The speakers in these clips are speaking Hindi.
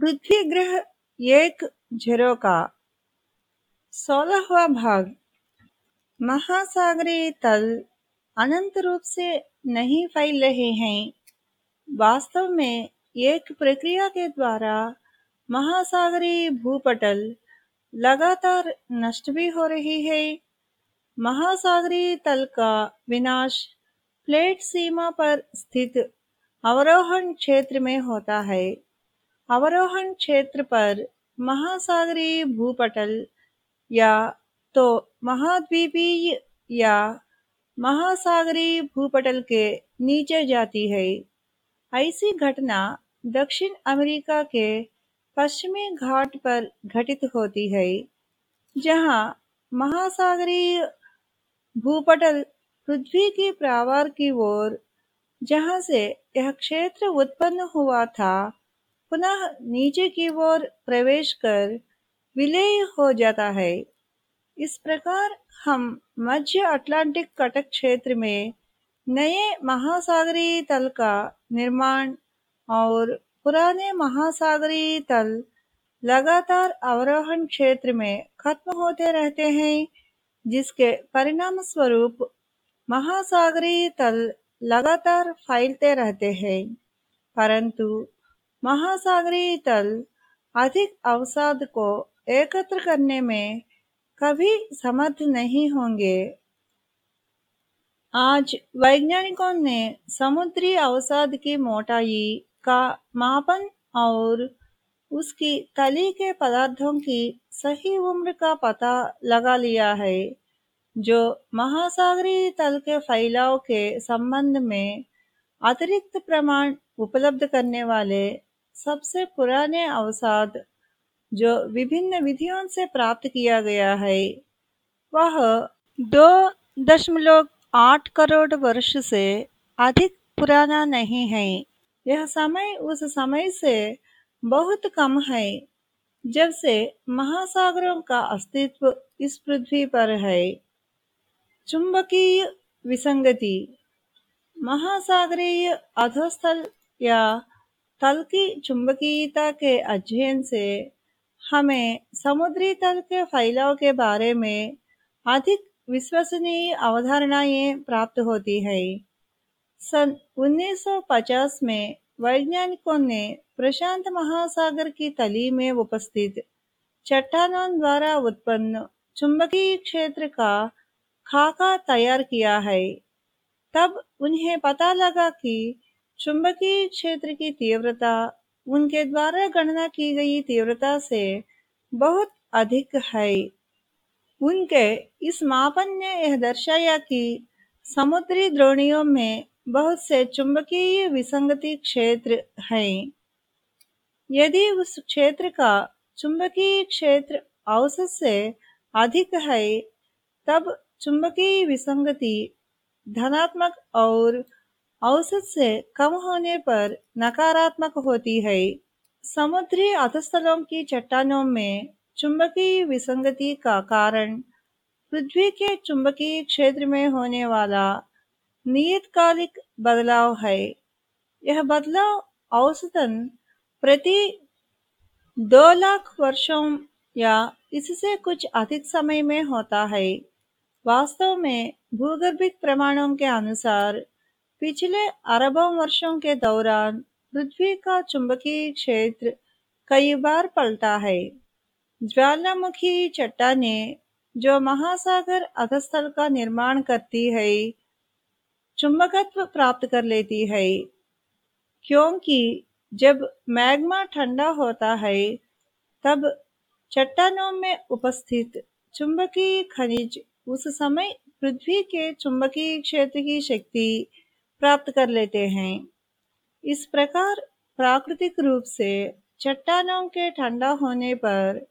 पृथ्वी ग्रह एक झरोका सोलहवा भाग। महासागरीय तल अनंत रूप से नहीं फैल रहे हैं। वास्तव में एक प्रक्रिया के द्वारा महासागरीय भूपटल लगातार नष्ट भी हो रही है। महासागरीय तल का विनाश प्लेट सीमा पर स्थित अवरोहण क्षेत्र में होता है। अवरोहण क्षेत्र पर महासागरीय भूपटल या तो महाद्वीपीय या महासागरीय भूपटल के नीचे जाती है। ऐसी घटना दक्षिण अमेरिका के पश्चिमी घाट पर घटित होती है, जहाँ महासागरीय भूपटल पृथ्वी की प्रावार की ओर, जहाँ से यह क्षेत्र उत्पन्न हुआ था पुनः नीचे की ओर प्रवेश कर विलय हो जाता है। इस प्रकार हम मध्य अटलांटिक कटक क्षेत्र में नए महासागरीय तल का निर्माण और पुराने महासागरीय तल लगातार अवरोहण क्षेत्र में खत्म होते रहते हैं, जिसके परिणाम स्वरूप महासागरीय तल लगातार फैलते रहते हैं। परंतु महासागरीय तल अधिक अवसाद को एकत्र करने में कभी समर्थ नहीं होंगे। आज वैज्ञानिकों ने समुद्री अवसाद की मोटाई का मापन और उसकी तली के पदार्थों की सही उम्र का पता लगा लिया है, जो महासागरीय तल के फैलाव के संबंध में अतिरिक्त प्रमाण उपलब्ध करने वाले सबसे पुराने अवसाद जो विभिन्न विधियों से प्राप्त किया गया है, वह दो दशमलव आठ करोड़ वर्ष से अधिक पुराना नहीं है। यह समय उस समय से बहुत कम है, जब से महासागरों का अस्तित्व इस पृथ्वी पर है। चुंबकीय विसंगति, महासागरीय अधोस्थल या तल की चुंबकीयता के अध्ययन से हमें समुद्री तल के फैलाव के बारे में अधिक विश्वसनीय अवधारणाएँ प्राप्त होती है। सन 1950 में वैज्ञानिकों ने प्रशांत महासागर की तली में उपस्थित चट्टानों द्वारा उत्पन्न चुंबकीय क्षेत्र का खाका तैयार किया है। तब उन्हें पता लगा कि चुंबकीय क्षेत्र की तीव्रता, उनके द्वारा गणना की गई तीव्रता से बहुत अधिक है। उनके इस मापन ने यह दर्शाया कि समुद्री द्रोणियों में बहुत से चुंबकीय विसंगति क्षेत्र हैं। यदि उस क्षेत्र का चुंबकीय क्षेत्र औसत से अधिक है, तब चुंबकीय विसंगति धनात्मक और औसत से कम होने पर नकारात्मक होती है। समुद्री अधस्थलों की चट्टानों में चुंबकीय विसंगति का कारण पृथ्वी के चुंबकीय क्षेत्र में होने वाला नियतकालिक बदलाव है। यह बदलाव औसतन प्रति दो लाख वर्षों या इससे कुछ अधिक समय में होता है। वास्तव में भूगर्भिक प्रमाणों के अनुसार पिछले अरबों वर्षों के दौरान पृथ्वी का चुंबकीय क्षेत्र कई बार पलटा है। ज्वालामुखी चट्टाने जो महासागर अधस्थल का निर्माण करती है, चुंबकत्व प्राप्त कर लेती है। क्योंकि जब मैग्मा ठंडा होता है, तब चट्टानों में उपस्थित चुंबकीय खनिज उस समय पृथ्वी के चुंबकीय क्षेत्र की शक्ति प्राप्त कर लेते हैं। इस प्रकार प्राकृतिक रूप से चट्टानों के ठंडा होने पर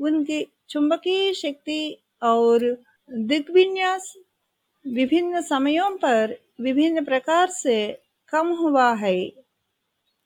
उनकी चुंबकीय शक्ति और दिग्विन्यास विभिन्न समयों पर विभिन्न प्रकार से कम हुआ है।